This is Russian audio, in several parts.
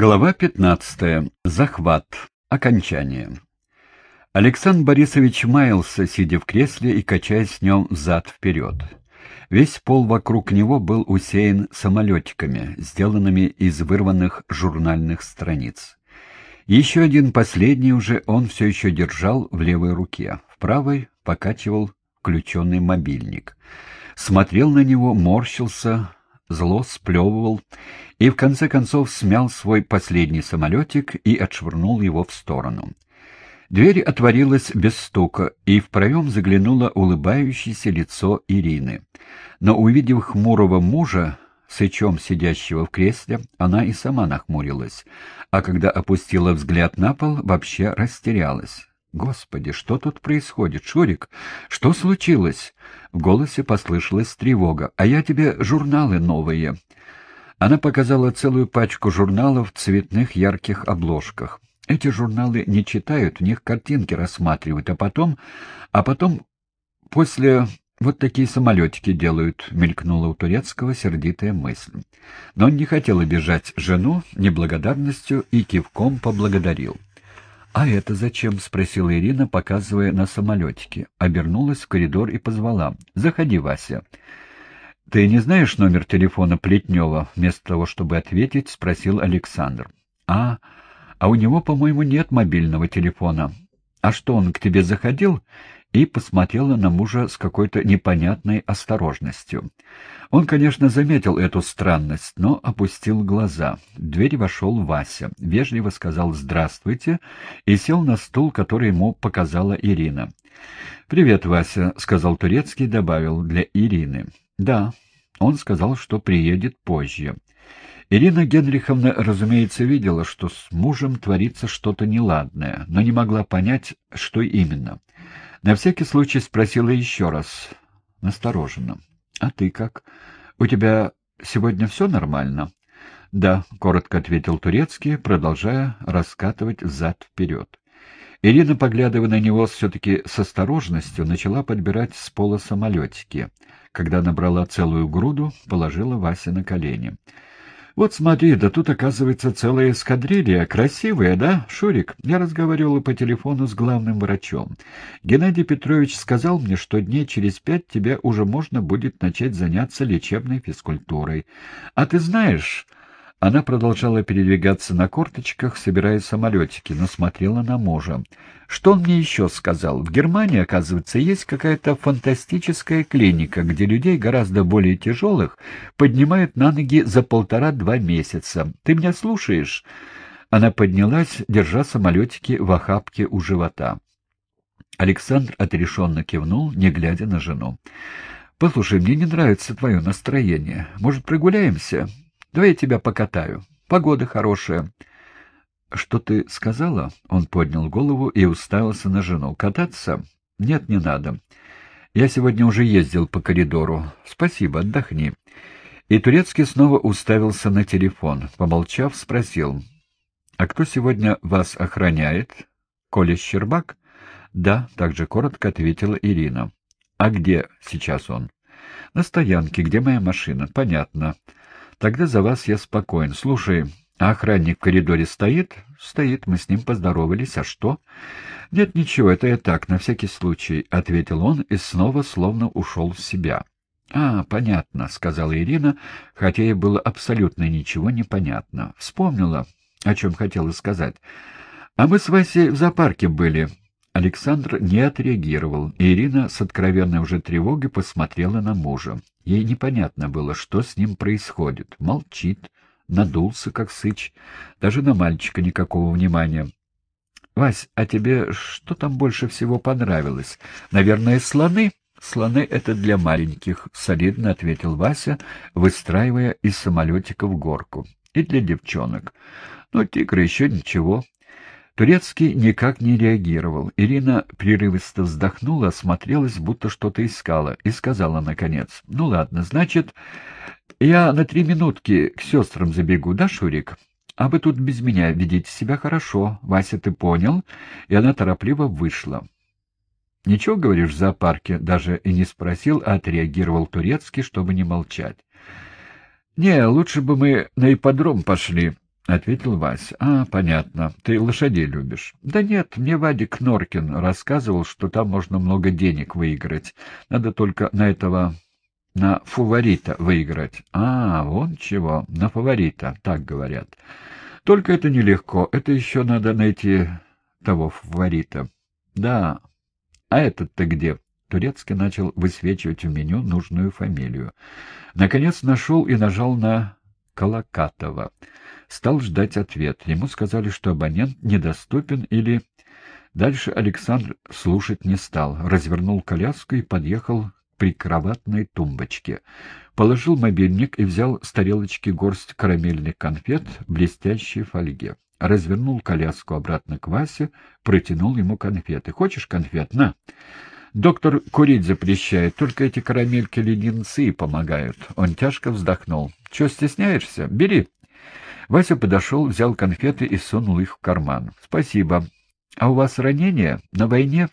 Глава 15. Захват. Окончание. Александр Борисович маялся, сидя в кресле и качаясь с нем взад-вперед. Весь пол вокруг него был усеян самолетиками, сделанными из вырванных журнальных страниц. Еще один, последний уже, он все еще держал в левой руке, в правой покачивал включенный мобильник. Смотрел на него, морщился, зло сплевывал и в конце концов смял свой последний самолетик и отшвырнул его в сторону. Дверь отворилась без стука, и в проем заглянуло улыбающееся лицо Ирины. Но, увидев хмурого мужа, сычом сидящего в кресле, она и сама нахмурилась, а когда опустила взгляд на пол, вообще растерялась. «Господи, что тут происходит, Шурик? Что случилось?» В голосе послышалась тревога. «А я тебе журналы новые». Она показала целую пачку журналов в цветных ярких обложках. Эти журналы не читают, в них картинки рассматривают, а потом... А потом после вот такие самолетики делают, — мелькнула у турецкого сердитая мысль. Но он не хотел обижать жену неблагодарностью и кивком поблагодарил. «А это зачем?» — спросила Ирина, показывая на самолетике. Обернулась в коридор и позвала. «Заходи, Вася». «Ты не знаешь номер телефона Плетнева?» Вместо того, чтобы ответить, спросил Александр. «А, а у него, по-моему, нет мобильного телефона. А что, он к тебе заходил?» И посмотрела на мужа с какой-то непонятной осторожностью. Он, конечно, заметил эту странность, но опустил глаза. В дверь вошел Вася, вежливо сказал «здравствуйте» и сел на стул, который ему показала Ирина. «Привет, Вася», — сказал Турецкий добавил для Ирины. «Да». Он сказал, что приедет позже. Ирина Генриховна, разумеется, видела, что с мужем творится что-то неладное, но не могла понять, что именно. На всякий случай спросила еще раз, настороженно. — А ты как? У тебя сегодня все нормально? — Да, — коротко ответил Турецкий, продолжая раскатывать взад-вперед. Ирина, поглядывая на него все-таки с осторожностью, начала подбирать с пола самолетики. Когда набрала целую груду, положила Вася на колени. «Вот смотри, да тут, оказывается, целая эскадрилья. Красивая, да, Шурик?» Я разговаривала по телефону с главным врачом. Геннадий Петрович сказал мне, что дней через пять тебе уже можно будет начать заняться лечебной физкультурой. А ты знаешь... Она продолжала передвигаться на корточках, собирая самолетики, но смотрела на мужа. «Что он мне еще сказал? В Германии, оказывается, есть какая-то фантастическая клиника, где людей гораздо более тяжелых поднимают на ноги за полтора-два месяца. Ты меня слушаешь?» Она поднялась, держа самолетики в охапке у живота. Александр отрешенно кивнул, не глядя на жену. «Послушай, мне не нравится твое настроение. Может, прогуляемся?» Давай я тебя покатаю. Погода хорошая. — Что ты сказала? Он поднял голову и уставился на жену. — Кататься? — Нет, не надо. Я сегодня уже ездил по коридору. Спасибо, отдохни. И Турецкий снова уставился на телефон. Помолчав, спросил. — А кто сегодня вас охраняет? Коля Щербак? — Да, — также коротко ответила Ирина. — А где сейчас он? — На стоянке. Где моя машина? — Понятно. — Тогда за вас я спокоен. Слушай, а охранник в коридоре стоит? Стоит, мы с ним поздоровались. А что? Нет, ничего, это я так, на всякий случай, — ответил он и снова словно ушел в себя. — А, понятно, — сказала Ирина, хотя ей было абсолютно ничего не понятно. Вспомнила, о чем хотела сказать. — А мы с Васей в зоопарке были. Александр не отреагировал, и Ирина с откровенной уже тревогой посмотрела на мужа. Ей непонятно было, что с ним происходит. Молчит, надулся, как сыч, даже на мальчика никакого внимания. — Вась, а тебе что там больше всего понравилось? Наверное, слоны? — Слоны — это для маленьких, — солидно ответил Вася, выстраивая из самолетика в горку. — И для девчонок. Ну, тигры еще ничего. Турецкий никак не реагировал. Ирина прерывисто вздохнула, осмотрелась, будто что-то искала, и сказала, наконец, «Ну ладно, значит, я на три минутки к сестрам забегу, да, Шурик? А вы тут без меня ведите себя хорошо. Вася, ты понял?» И она торопливо вышла. «Ничего, говоришь, в зоопарке?» Даже и не спросил, а отреагировал Турецкий, чтобы не молчать. «Не, лучше бы мы на ипподром пошли». Ответил Вася. «А, понятно. Ты лошадей любишь?» «Да нет, мне Вадик Норкин рассказывал, что там можно много денег выиграть. Надо только на этого... на фаворита выиграть». «А, вон чего, на фаворита, так говорят. Только это нелегко, это еще надо найти того фаворита». «Да. А этот-то где?» Турецкий начал высвечивать в меню нужную фамилию. Наконец нашел и нажал на Колокатова. Стал ждать ответ. Ему сказали, что абонент недоступен или... Дальше Александр слушать не стал. Развернул коляску и подъехал к прикроватной тумбочке. Положил мобильник и взял с тарелочки горсть карамельных конфет в блестящей фольге. Развернул коляску обратно к Васе, протянул ему конфеты. «Хочешь конфет? На!» Доктор курить запрещает, только эти карамельки-леденцы помогают. Он тяжко вздохнул. — Чего стесняешься? Бери. Вася подошел, взял конфеты и сунул их в карман. — Спасибо. — А у вас ранение? На войне?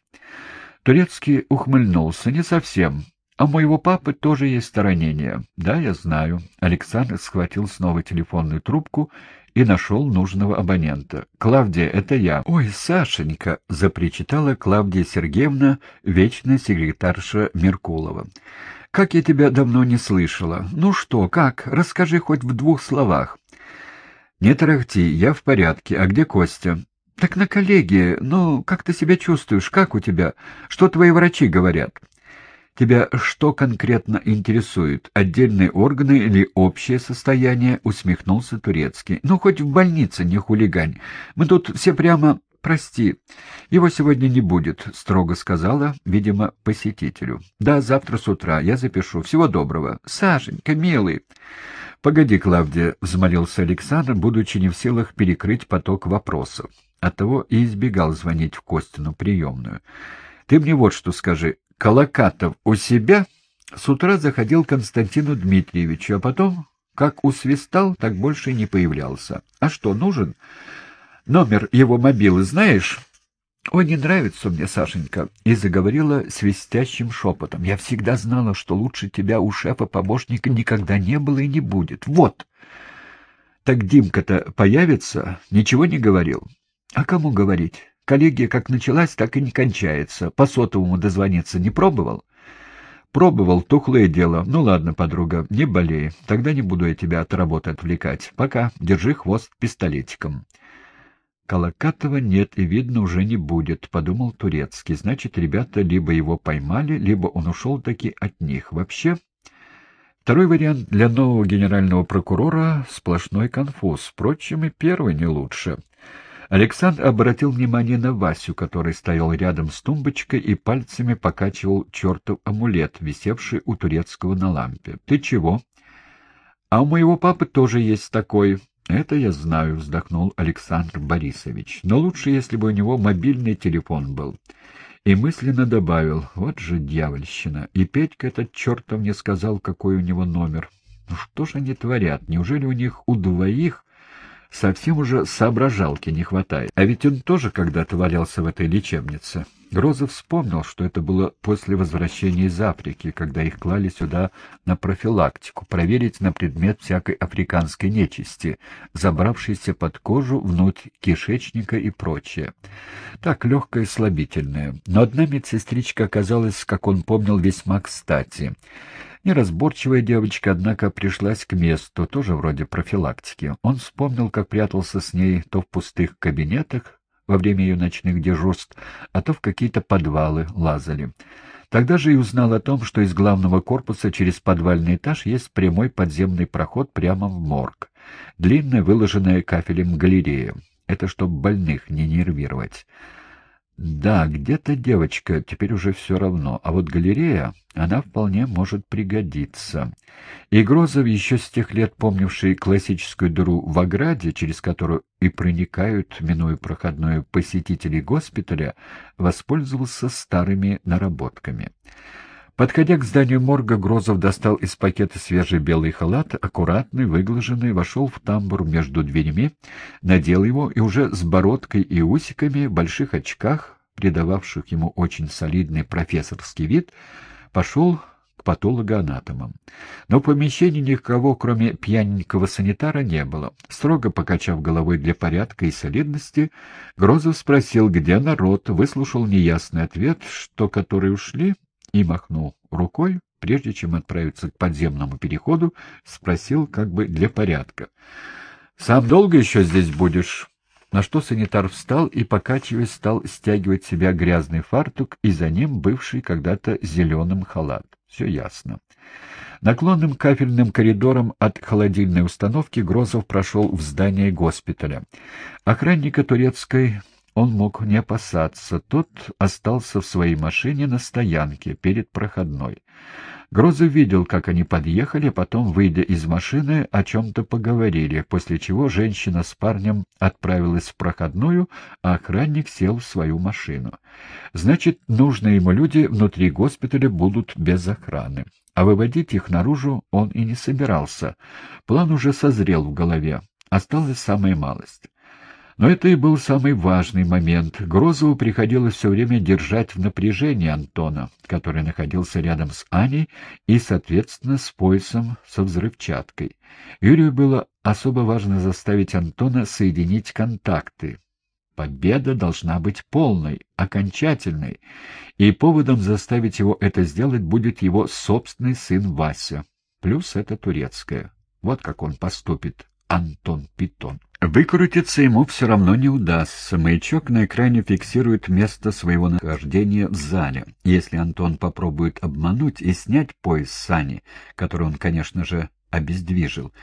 Турецкий ухмыльнулся. — Не совсем. А у моего папы тоже есть ранение. — Да, я знаю. Александр схватил снова телефонную трубку и нашел нужного абонента. «Клавдия, это я». «Ой, Сашенька!» — запричитала Клавдия Сергеевна, вечная секретарша Меркулова. «Как я тебя давно не слышала. Ну что, как? Расскажи хоть в двух словах». «Не тарахти, я в порядке. А где Костя?» «Так на коллегии. Ну, как ты себя чувствуешь? Как у тебя? Что твои врачи говорят?» Тебя что конкретно интересует? Отдельные органы или общее состояние? Усмехнулся Турецкий. Ну, хоть в больнице не хулигань. Мы тут все прямо... Прости, его сегодня не будет, строго сказала, видимо, посетителю. Да, завтра с утра, я запишу. Всего доброго. Сашенька, милый. Погоди, Клавдия, взмолился Александр, будучи не в силах перекрыть поток вопросов. Оттого и избегал звонить в Костину приемную. Ты мне вот что скажи. Колокатов у себя с утра заходил Константину Дмитриевичу, а потом, как усвистал, так больше не появлялся. А что, нужен? Номер его мобилы знаешь? «Ой, не нравится мне, Сашенька», — и заговорила свистящим шепотом. «Я всегда знала, что лучше тебя у шефа-помощника никогда не было и не будет. Вот!» «Так Димка-то появится?» «Ничего не говорил?» «А кому говорить? Коллегия как началась, так и не кончается. По сотовому дозвониться не пробовал? Пробовал, тухлое дело. Ну ладно, подруга, не болей. Тогда не буду я тебя от работы отвлекать. Пока. Держи хвост пистолетиком. Колокатова нет и, видно, уже не будет, — подумал Турецкий. Значит, ребята либо его поймали, либо он ушел таки от них. Вообще, второй вариант для нового генерального прокурора — сплошной конфуз. Впрочем, и первый не лучше. Александр обратил внимание на Васю, который стоял рядом с тумбочкой и пальцами покачивал чертов амулет, висевший у турецкого на лампе. — Ты чего? — А у моего папы тоже есть такой. — Это я знаю, — вздохнул Александр Борисович. — Но лучше, если бы у него мобильный телефон был. И мысленно добавил, вот же дьявольщина. И Петька этот чертов мне сказал, какой у него номер. Ну что же они творят? Неужели у них у двоих Совсем уже соображалки не хватает. А ведь он тоже когда-то валялся в этой лечебнице. Грозов вспомнил, что это было после возвращения из Африки, когда их клали сюда на профилактику, проверить на предмет всякой африканской нечисти, забравшейся под кожу, внутрь кишечника и прочее. Так, легкое и слабительное. Но одна медсестричка оказалась, как он помнил, весьма кстати. Неразборчивая девочка, однако, пришлась к месту, тоже вроде профилактики. Он вспомнил, как прятался с ней то в пустых кабинетах во время ее ночных дежурств, а то в какие-то подвалы лазали. Тогда же и узнал о том, что из главного корпуса через подвальный этаж есть прямой подземный проход прямо в морг. Длинная, выложенная кафелем галерея. Это чтобы больных не нервировать. Да, где-то девочка, теперь уже все равно, а вот галерея, она вполне может пригодиться. И Грозов, еще с тех лет помнивший классическую дыру в ограде, через которую и проникают, минуя проходную посетителей госпиталя, воспользовался старыми наработками. Подходя к зданию морга, Грозов достал из пакета свежий белый халат, аккуратный, выглаженный, вошел в тамбур между дверями, надел его и уже с бородкой и усиками, в больших очках, придававших ему очень солидный профессорский вид, пошел к патологоанатомам. Но в помещении никого, кроме пьяненького санитара, не было. Строго покачав головой для порядка и солидности, Грозов спросил, где народ, выслушал неясный ответ, что которые ушли, и махнул рукой, прежде чем отправиться к подземному переходу, спросил как бы для порядка. — Сам долго еще здесь будешь? На что санитар встал и, покачиваясь, стал стягивать себя грязный фартук и за ним бывший когда-то зеленым халат. Все ясно. Наклонным кафельным коридором от холодильной установки Грозов прошел в здание госпиталя. Охранника турецкой он мог не опасаться, тот остался в своей машине на стоянке перед проходной. Грозов видел, как они подъехали, потом, выйдя из машины, о чем-то поговорили, после чего женщина с парнем отправилась в проходную, а охранник сел в свою машину. Значит, нужные ему люди внутри госпиталя будут без охраны. А выводить их наружу он и не собирался. План уже созрел в голове. Осталась самая малость. Но это и был самый важный момент. Грозову приходилось все время держать в напряжении Антона, который находился рядом с Аней и, соответственно, с поясом со взрывчаткой. Юрию было особо важно заставить Антона соединить контакты. Победа должна быть полной, окончательной, и поводом заставить его это сделать будет его собственный сын Вася. Плюс это турецкая. Вот как он поступит, Антон Питон. Выкрутиться ему все равно не удастся. Маячок на экране фиксирует место своего нахождения в зале. Если Антон попробует обмануть и снять пояс Сани, который он, конечно же, обездвижил,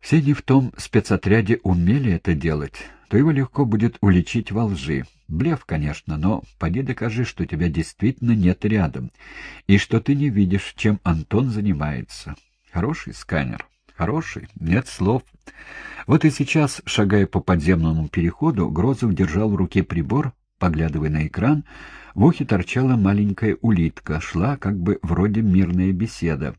все не в том спецотряде умели это делать, то его легко будет уличить во лжи. Блеф, конечно, но поди докажи, что тебя действительно нет рядом, и что ты не видишь, чем Антон занимается. Хороший сканер. Хороший, нет слов. Вот и сейчас, шагая по подземному переходу, Грозов держал в руке прибор, поглядывая на экран, в ухе торчала маленькая улитка, шла как бы вроде мирная беседа.